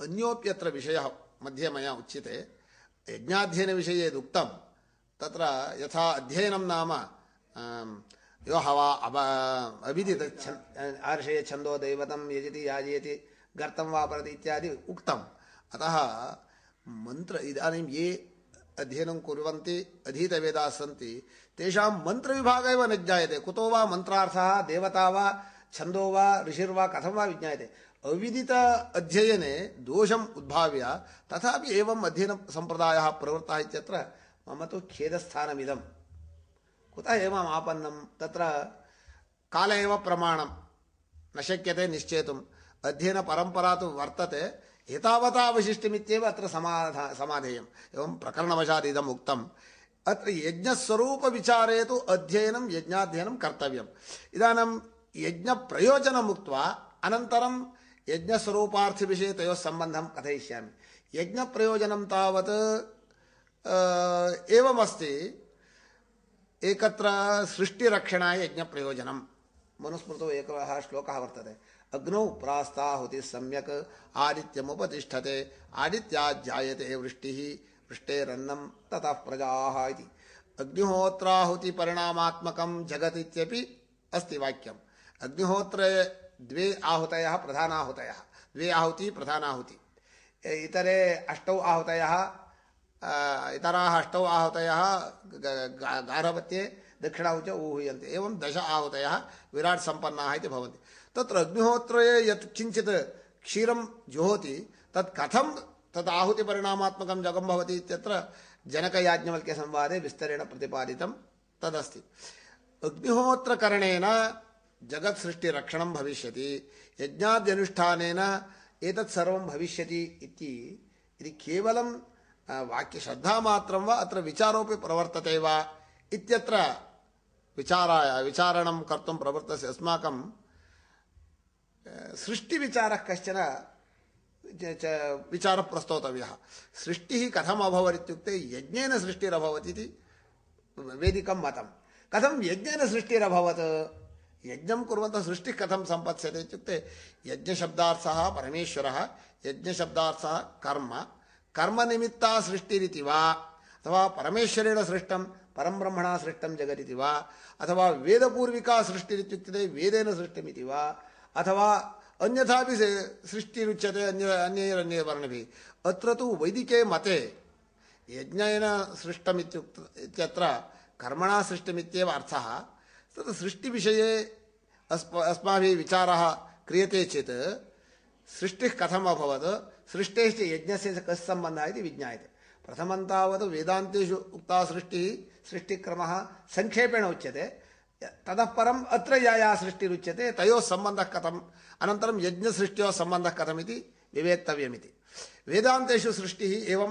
अन्योप्यत्र विषयः मध्ये मया उच्यते। यज्ञाध्ययनविषये यदुक्तं तत्र यथा अध्ययनं नाम यो हवा अव, अविदित आर्षये छन्दो दैवतं यजति याजयति, गर्तं वा परति इत्यादि उक्तम्। अतः मन्त्र, इदानीं ये अध्ययनं कुर्वन्ति, अधीतवेदाः सन्ति, तेषां मन्त्रविभागः एव न ज्ञायते। कुतो वा मन्त्रार्थः, देवता वा, छन्दो वा, ऋषिर्वा, कथं वा विज्ञायते? अविदित अध्ययने दोषम् उद्भाव्य, तथापि एवम् अध्ययनसम्प्रदायः प्रवृत्तः इत्यत्र मम तु खेदस्थानमिदम्। कुतः एवम् आपन्नं तत्र काल एव प्रमाणं न शक्यते निश्चेतुम्। अध्ययनपरम्परा तु वर्तते। एतावता अवशिष्टमित्येव अत्र समाधा, समाधेयम्। एवं प्रकरणवशात् इदम् उक्तम्। अत्र यज्ञस्वरूपविचारे तु अध्ययनं, यज्ञाध्ययनं कर्तव्यम्। इदानीं यज्ञप्रयोजनम् उक्त्वा अनन्तरं यज्ञस्वरूपार्थविषये तयोः सम्बन्धं कथयिष्यामि। यज्ञप्रयोजनं तावत् एवमस्ति, एकत्र यज्ञप्रयोजनं। मनुस्मृतौ एकः श्लोकः वर्तते। अग्नौ प्रास्ताहुतिः सम्यक्, आदित्यमुपतिष्ठते, आदित्याज्जायते वृष्टिः, वृष्टेरन्नं ततः प्रजाः इति। अग्निहोत्राहुतिपरिणामात्मकं जगदित्यपि अस्ति वाक्यम्। अग्निहोत्रे द्वे आहुतयः प्रधानाहुतयः द्वे आहुति प्रधानाहुति इतरे अष्टौ आहुतयः इतराः अष्टौ आहुतयः गार्हपत्ये दक्षिणाहुति च ऊह्यन्ते। एवं दश आहूतयः, विराट् सम्पन्नाः इति भवन्ति। तत्र अग्निहोत्रे यत् किञ्चित् क्षीरं जुहोति, तत् कथं, तत् आहुतिपरिणामात्मकं जगं भवति इत्यत्र जनकयाज्ञवल्क्यसंवादे विस्तरेण प्रतिपादितं तदस्ति। अग्निहोत्रकरणेन जगत् सृष्टिरक्षणं भविष्यति, यज्ञाद्यनुष्ठानेन एतत् सर्वं भविष्यति इति इति केवलं अत्र विचारोपि प्रवर्तते वा इत्यत्र विचाराय, विचारणं कर्तुं प्रवृत्तस्य अस्माकं सृष्टिविचारः कश्चन विचारः प्रस्तोतव्यः सृष्टिः कथम् अभवत् इत्युक्ते यज्ञेन सृष्टिरभवत् इति वेदिकं मतं। सृष्टिरभवत्? यज्ञं कुर्वन्तः सृष्टिः कथं सम्पत्स्यते इत्युक्ते यज्ञशब्दार्थः परमेश्वरः, यज्ञशब्दार्थः कर्म, कर्मनिमित्ता सृष्टिरिति वा, अथवा परमेश्वरेण सृष्टं परं ब्रह्मणा सृष्टं जगदिति वा, अथवा वेदपूर्विका सृष्टिरित्युक्ते वेदेन सृष्टमिति वा, अथवा अन्यथापि सृष्टिरुच्यते अन्य अन्यैरन्ये वर्णभिः अत्र तु वैदिके मते यज्ञेन सृष्टमित्युक्त, इत्यत्र कर्मणा सृष्टमित्येव अर्थः। तत् सृष्टिविषये अस्म अस्माभिः विचारः क्रियते चेत् सृष्टिः कथम् अभवत्? सृष्टेश्च यज्ञस्य कः सम्बन्धः इति विज्ञायते। प्रथमं तावत् वेदान्तेषु उक्ता सृष्टिः, सृष्टिक्रमः संक्षेपेण उच्यते। ततः परम् अत्र या या सृष्टिरुच्यते तयोः सम्बन्धः कथम्? अनन्तरं यज्ञसृष्ट्योः सम्बन्धः कथमिति विवेक्तव्यमिति। वेदान्तेषु सृष्टिः एवं